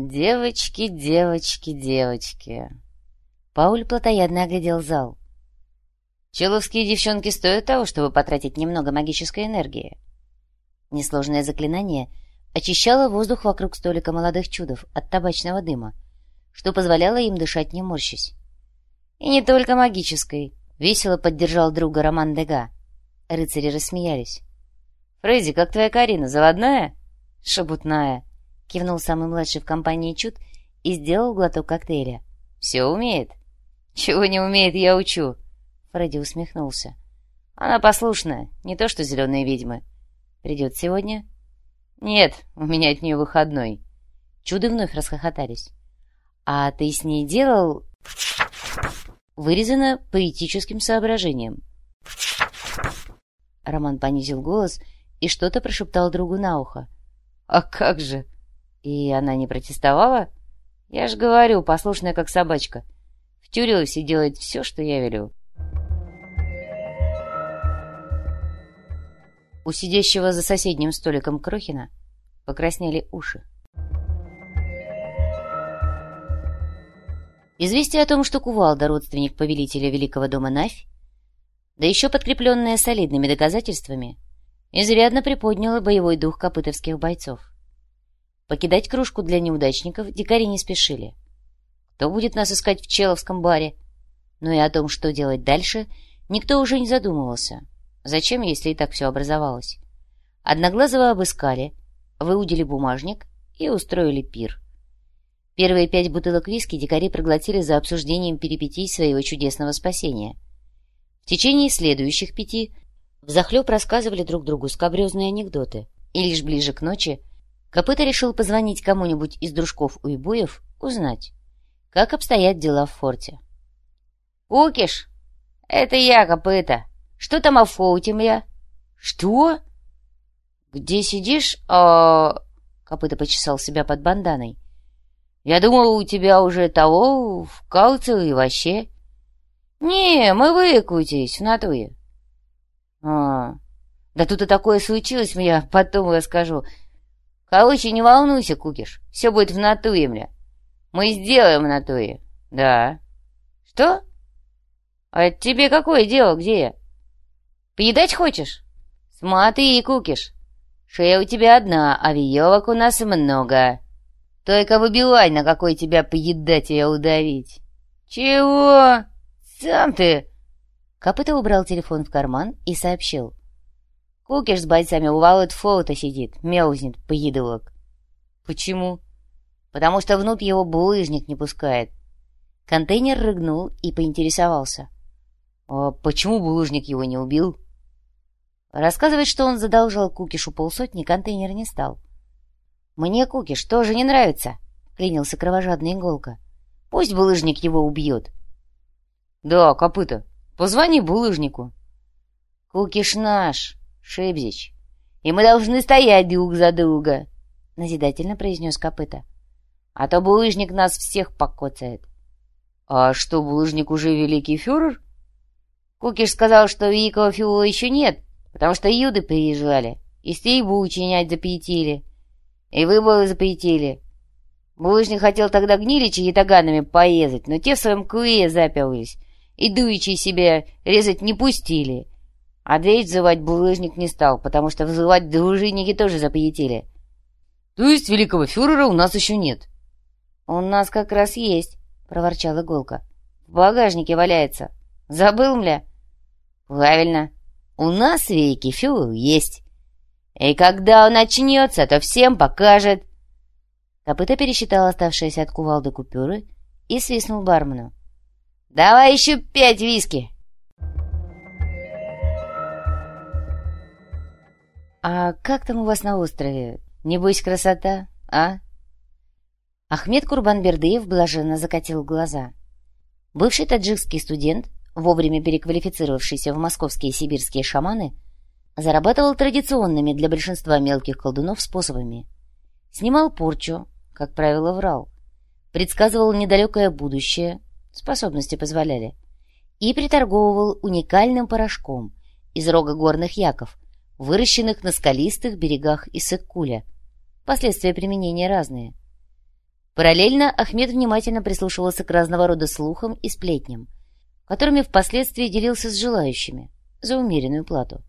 Девочки, девочки, девочки. Пауль плотоядно оглядел зал. Человские девчонки стоят того, чтобы потратить немного магической энергии. Несложное заклинание очищало воздух вокруг столика молодых чудов от табачного дыма, что позволяло им дышать не морщись. И не только магической. Весело поддержал друга Роман Дега. Рыцари рассмеялись. «Фредди, как твоя Карина, заводная?» «Шебутная», — кивнул самый младший в компании Чуд и сделал глоток коктейля. «Все умеет?» «Чего не умеет, я учу», — Фредди усмехнулся. «Она послушная, не то что зеленые ведьмы. Придет сегодня?» «Нет, у меня от нее выходной». Чуды вновь расхохотались. «А ты с ней делал...» Вырезано поэтическим соображением. Роман понизил голос и что-то прошептал другу на ухо. «А как же?» «И она не протестовала?» «Я же говорю, послушная как собачка. Втюрилась и делает все, что я велю». У сидящего за соседним столиком Крохина покраснели уши. Известие о том, что Кувалда — родственник повелителя Великого дома Навь, да еще подкрепленное солидными доказательствами, изрядно приподняло боевой дух копытовских бойцов. Покидать кружку для неудачников дикари не спешили. Кто будет нас искать в Человском баре? Но и о том, что делать дальше, никто уже не задумывался. Зачем, если и так все образовалось? Одноглазого обыскали, выудили бумажник и устроили пир. Первые пять бутылок виски дикари проглотили за обсуждением перипетий своего чудесного спасения. В течение следующих пяти взахлеб рассказывали друг другу скабрезные анекдоты, и лишь ближе к ночи Копыта решил позвонить кому-нибудь из дружков уйбуев, узнать, как обстоят дела в форте. «Кукиш, это я, Копыта. Что там о фоуте, мля?» «Что?» «Где сидишь?» а... Копыта почесал себя под банданой. Я думал, у тебя уже того вкалцил и вообще. Не, мы выкутились в натуре. А, да тут и такое случилось, я потом расскажу. Короче, не волнуйся, Кукиш, все будет в натуре, мля. Мы сделаем в натуре. Да. Что? А тебе какое дело, где я? Поедать хочешь? Смотри, Кукиш, шея у тебя одна, а веревок у нас много. Только выбивай, на какой тебя поедать и удавить. Чего? Сам ты... Копыта убрал телефон в карман и сообщил. Кукиш с бойцами у Валет Фоута сидит, мяузнет поедовок. Почему? Потому что внутрь его булыжник не пускает. Контейнер рыгнул и поинтересовался. А почему булыжник его не убил? Рассказывать, что он задолжал Кукишу полсотни, контейнер не стал. «Мне Кукиш тоже не нравится», — клянился кровожадный иголка. «Пусть булыжник его убьет». «Да, копыта, позвони булыжнику». «Кукиш наш, Шибзич, и мы должны стоять друг за друга», — назидательно произнес копыта. «А то булыжник нас всех покоцает». «А что, булыжник уже великий фюрер?» Кукиш сказал, что великого фюрера еще нет, потому что юды приезжали и стрельбу учинять запретили. И выборы запретили. Булыжник хотел тогда гниличи и таганами поезать, но те в своем куе заперлись, и дуичи себе резать не пустили. А дверь взывать булыжник не стал, потому что взывать дружинники тоже запретили. То есть великого фюрера у нас еще нет? У нас как раз есть, проворчала Иголка. В багажнике валяется. Забыл, мля? Правильно. У нас великий фюрер есть. И когда он начнется, то всем покажет. Копыта пересчитал оставшиеся от кувалды купюры и свистнул бармену. «Давай еще пять виски!» «А как там у вас на острове? Небось, красота, а?» Ахмед Курбанбердыев блаженно закатил глаза. Бывший таджикский студент, вовремя переквалифицировавшийся в московские сибирские шаманы, Зарабатывал традиционными для большинства мелких колдунов способами. Снимал порчу, как правило, врал. Предсказывал недалекое будущее, способности позволяли. И приторговывал уникальным порошком из рога горных яков, выращенных на скалистых берегах Иссык-Куля. Последствия применения разные. Параллельно Ахмед внимательно прислушивался к разного рода слухам и сплетням, которыми впоследствии делился с желающими за умеренную плату.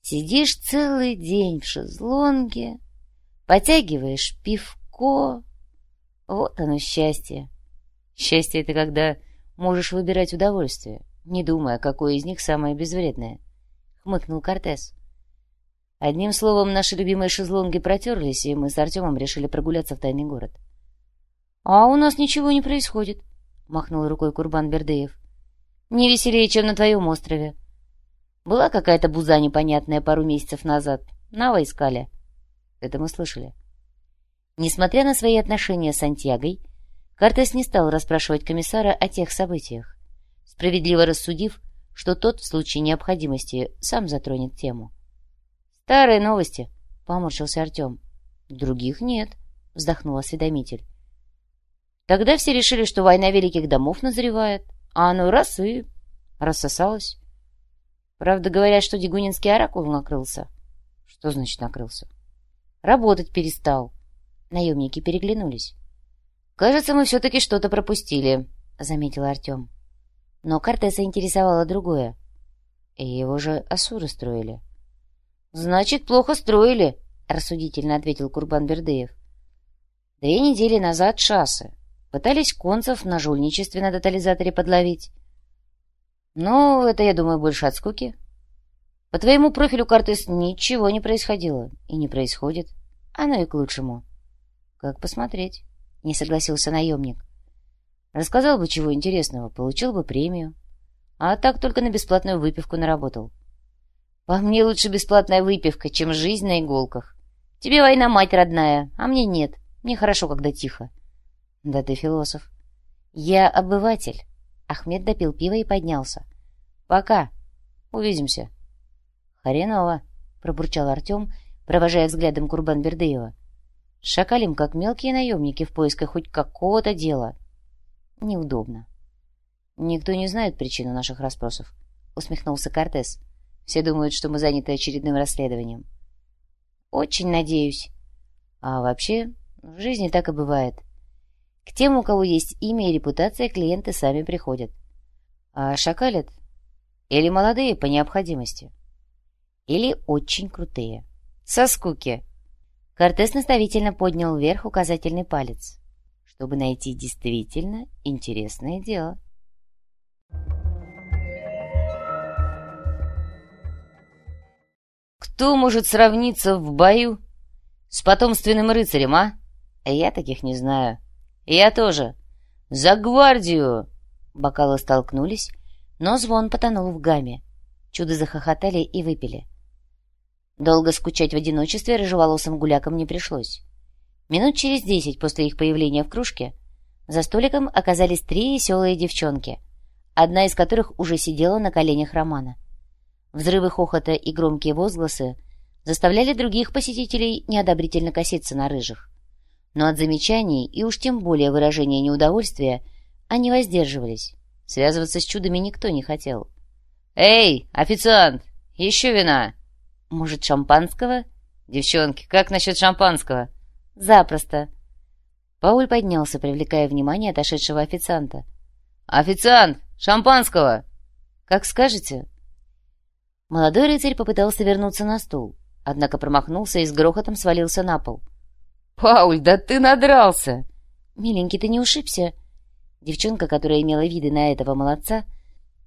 Сидишь целый день в шезлонге, потягиваешь пивко. Вот оно счастье. Счастье — это когда можешь выбирать удовольствие, не думая, какое из них самое безвредное, — хмыкнул Кортес. Одним словом, наши любимые шезлонги протерлись, и мы с Артемом решили прогуляться в тайный город. — А у нас ничего не происходит, — махнул рукой Курбан Бердыев. — Не веселее, чем на твоем острове. Была какая-то буза непонятная пару месяцев назад. Нава искали. Это мы слышали. Несмотря на свои отношения с Сантьягой, Кортес не стал расспрашивать комиссара о тех событиях, справедливо рассудив, что тот в случае необходимости сам затронет тему. «Старые новости», — поморщился Артем. «Других нет», — вздохнул осведомитель. Тогда все решили, что война великих домов назревает, а оно раз и рассосалось. Правда, говорят, что Дегунинский оракул накрылся. Что значит накрылся? Работать перестал. Наемники переглянулись. «Кажется, мы все-таки что-то пропустили», — заметил Артем. Но Кортеса интересовало другое. И его же асуры строили. «Значит, плохо строили», — рассудительно ответил Курбан Бердыев. «Две недели назад шассы. Пытались концев на жульничестве на тотализаторе подловить. Но это, я думаю, больше от скуки. По твоему профилю, Кортес, ничего не происходило и не происходит. Оно и к лучшему. Как посмотреть?» не согласился наемник. Рассказал бы чего интересного, получил бы премию. А так только на бесплатную выпивку наработал. По мне лучше бесплатная выпивка, чем жизнь на иголках. Тебе война мать родная, а мне нет. Мне хорошо, когда тихо. Да ты философ. Я обыватель. Ахмед допил пиво и поднялся. Пока. Увидимся. Хреново, пробурчал Артем, провожая взглядом Курбан Бердыева. Шакалим, как мелкие наемники в поисках хоть какого-то дела. Неудобно. Никто не знает причину наших расспросов, усмехнулся Кортес. Все думают, что мы заняты очередным расследованием. Очень надеюсь. А вообще, в жизни так и бывает. К тем, у кого есть имя и репутация, клиенты сами приходят. А шакалят или молодые по необходимости, или очень крутые. Со скуки. Кортес наставительно поднял вверх указательный палец, чтобы найти действительно интересное дело. «Кто может сравниться в бою с потомственным рыцарем, а? Я таких не знаю. Я тоже. За гвардию!» Бокалы столкнулись, но звон потонул в гамме. Чудо захохотали и выпили. Долго скучать в одиночестве рыжеволосым гулякам не пришлось. Минут через десять после их появления в кружке за столиком оказались три веселые девчонки, одна из которых уже сидела на коленях Романа. Взрывы хохота и громкие возгласы заставляли других посетителей неодобрительно коситься на рыжих. Но от замечаний и уж тем более выражения неудовольствия они воздерживались. Связываться с чудами никто не хотел. «Эй, официант, еще вина!» «Может, шампанского?» «Девчонки, как насчет шампанского?» «Запросто». Пауль поднялся, привлекая внимание отошедшего официанта. «Официант! Шампанского!» «Как скажете». Молодой рыцарь попытался вернуться на стул, однако промахнулся и с грохотом свалился на пол. «Пауль, да ты надрался!» «Миленький, ты не ушибся?» Девчонка, которая имела виды на этого молодца,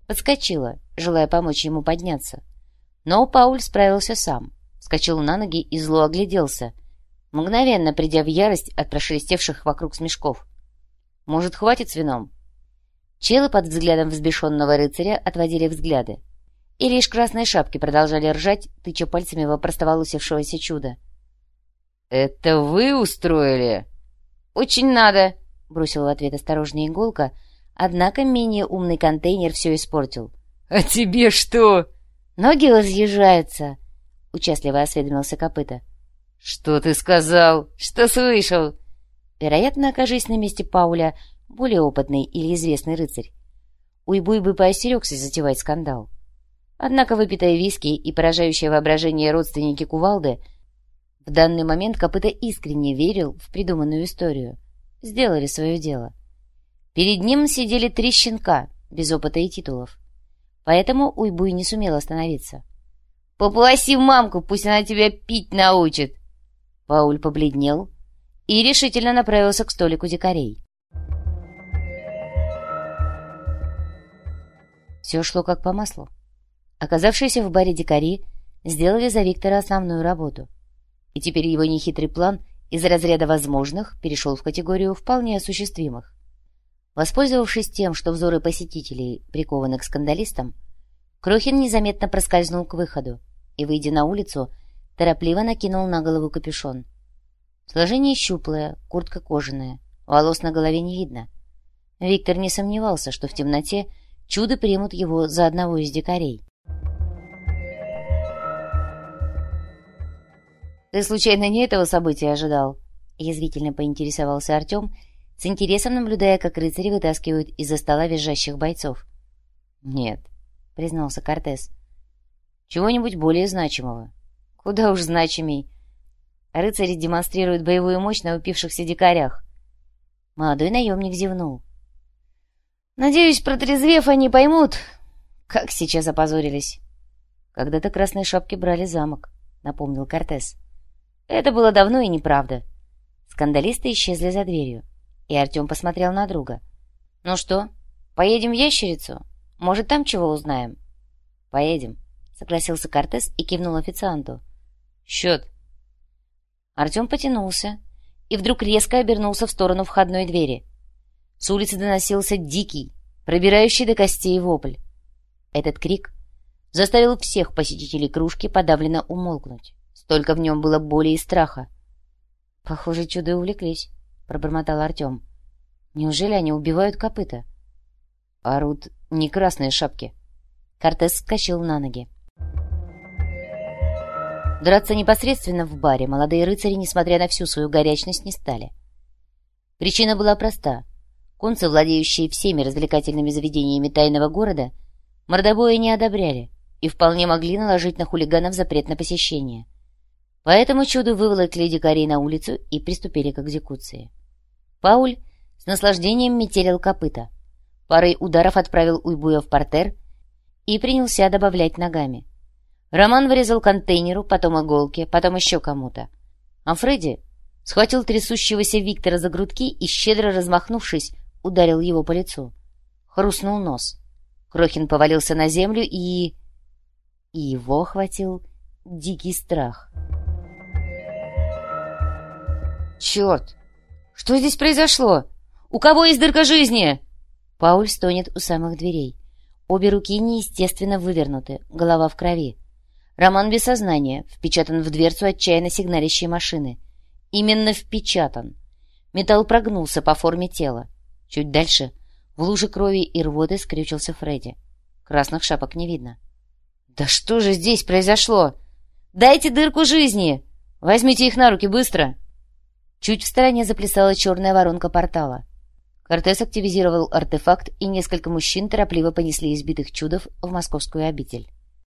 подскочила, желая помочь ему подняться. Но Пауль справился сам, вскочил на ноги и зло огляделся, мгновенно придя в ярость от прошелестевших вокруг смешков. «Может, хватит с вином?» Челы под взглядом взбешенного рыцаря отводили взгляды. И лишь красные шапки продолжали ржать, тыча пальцами во простоволосившегося чуда. «Это вы устроили?» «Очень надо!» — бросил в ответ осторожная иголка, однако менее умный контейнер все испортил. «А тебе что?» «Ноги разъезжаются!» — участливо осведомился копыта. «Что ты сказал? Что слышал?» Вероятно, окажись на месте Пауля более опытный или известный рыцарь. Уйбуй бы поостерегся затевать скандал. Однако выпитые виски и поражающее воображение родственники кувалды в данный момент копыта искренне верил в придуманную историю сделали свое дело. Перед ним сидели три щенка, без опыта и титулов. Поэтому Уйбуй не сумел остановиться. «Попроси мамку, пусть она тебя пить научит!» Пауль побледнел и решительно направился к столику дикарей. Все шло как по маслу. Оказавшиеся в баре дикари сделали за Виктора основную работу. И теперь его нехитрый план из разряда возможных перешел в категорию вполне осуществимых. Воспользовавшись тем, что взоры посетителей прикованы к скандалистам, Крохин незаметно проскользнул к выходу и, выйдя на улицу, торопливо накинул на голову капюшон. Сложение щуплое, куртка кожаная, волос на голове не видно. Виктор не сомневался, что в темноте чудо примут его за одного из дикарей. «Ты случайно не этого события ожидал?» — язвительно поинтересовался Артем, с интересом наблюдая, как рыцари вытаскивают из-за стола визжащих бойцов. «Нет», — признался Кортес. «Чего-нибудь более значимого». «Куда уж значимей». Рыцари демонстрируют боевую мощь на упившихся дикарях. Молодой наемник зевнул. «Надеюсь, протрезвев, они поймут, как сейчас опозорились». «Когда-то красные шапки брали замок», — напомнил Кортес. Это было давно и неправда. Скандалисты исчезли за дверью, и Артем посмотрел на друга. «Ну что, поедем в ящерицу? Может, там чего узнаем?» «Поедем», — согласился Кортес и кивнул официанту. «Счет». Артем потянулся и вдруг резко обернулся в сторону входной двери. С улицы доносился дикий, пробирающий до костей вопль. Этот крик заставил всех посетителей кружки подавленно умолкнуть. Столько в нем было боли и страха. «Похоже, чудо увлеклись», — пробормотал Артем. «Неужели они убивают копыта?» «Орут не красные шапки». Кортес скачал на ноги. Драться непосредственно в баре молодые рыцари, несмотря на всю свою горячность, не стали. Причина была проста. Концы, владеющие всеми развлекательными заведениями тайного города, мордобоя не одобряли и вполне могли наложить на хулиганов запрет на посещение — Поэтому чуду выволокли дикарей на улицу и приступили к экзекуции. Пауль с наслаждением метелил копыта. Парой ударов отправил Уйбуя в портер и принялся добавлять ногами. Роман вырезал контейнеру, потом иголки, потом еще кому-то. А Фредди схватил трясущегося Виктора за грудки и, щедро размахнувшись, ударил его по лицу. Хрустнул нос. Крохин повалился на землю и... И его охватил дикий страх. «Черт! Что здесь произошло? У кого есть дырка жизни?» Пауль стонет у самых дверей. Обе руки неестественно вывернуты, голова в крови. Роман без сознания, впечатан в дверцу отчаянно сигналящей машины. Именно впечатан. Металл прогнулся по форме тела. Чуть дальше в луже крови и рвоты скрючился Фредди. Красных шапок не видно. «Да что же здесь произошло? Дайте дырку жизни! Возьмите их на руки быстро!» Чуть в стороне заплясала черная воронка портала. Кортес активизировал артефакт, и несколько мужчин торопливо понесли избитых чудов в московскую обитель.